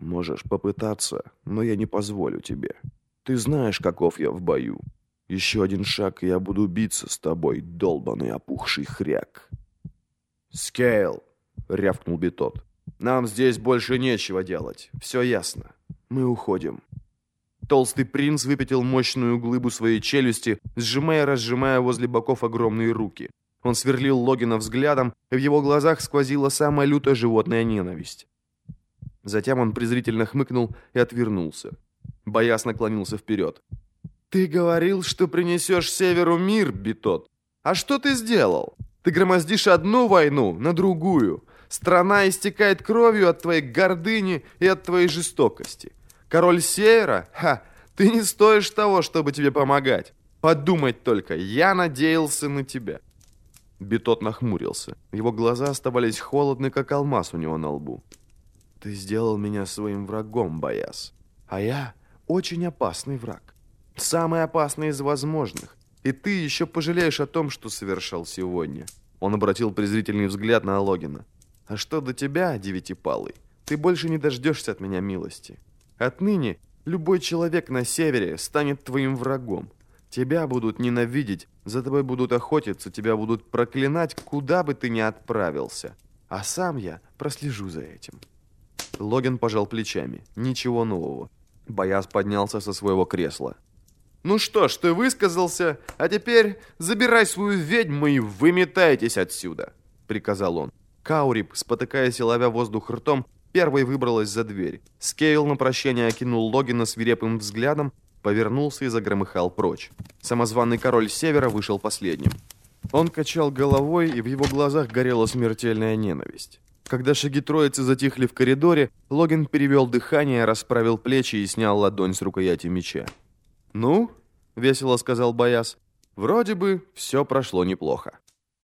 Можешь попытаться, но я не позволю тебе. Ты знаешь, каков я в бою. Еще один шаг, и я буду биться с тобой, долбаный опухший хряк. «Скейл!» — рявкнул Бетод. «Нам здесь больше нечего делать. Все ясно. Мы уходим». Толстый принц выпятил мощную глыбу своей челюсти, сжимая и разжимая возле боков огромные руки. Он сверлил Логена взглядом, и в его глазах сквозила самая лютая животная ненависть. Затем он презрительно хмыкнул и отвернулся. Бояс наклонился вперед. «Ты говорил, что принесешь Северу мир, Битот. А что ты сделал? Ты громоздишь одну войну на другую. Страна истекает кровью от твоей гордыни и от твоей жестокости. Король Севера? Ха! Ты не стоишь того, чтобы тебе помогать. Подумать только, я надеялся на тебя». Битот нахмурился. Его глаза оставались холодны, как алмаз у него на лбу. «Ты сделал меня своим врагом, Бояс. А я очень опасный враг. Самый опасный из возможных. И ты еще пожалеешь о том, что совершал сегодня. Он обратил презрительный взгляд на Логина. А что до тебя, девятипалый, ты больше не дождешься от меня милости. Отныне любой человек на севере станет твоим врагом. Тебя будут ненавидеть, за тобой будут охотиться, тебя будут проклинать, куда бы ты ни отправился. А сам я прослежу за этим. Логен пожал плечами. Ничего нового. Байяз поднялся со своего кресла. «Ну что ж, ты высказался, а теперь забирай свою ведьму и выметайтесь отсюда», — приказал он. Кауриб, спотыкаясь и ловя воздух ртом, первой выбралась за дверь. Скейл на прощание окинул Логена свирепым взглядом, повернулся и загромыхал прочь. Самозваный король Севера вышел последним. Он качал головой, и в его глазах горела смертельная ненависть. Когда шаги троицы затихли в коридоре, Логин перевел дыхание, расправил плечи и снял ладонь с рукояти меча. «Ну?» — весело сказал Бояс. «Вроде бы все прошло неплохо».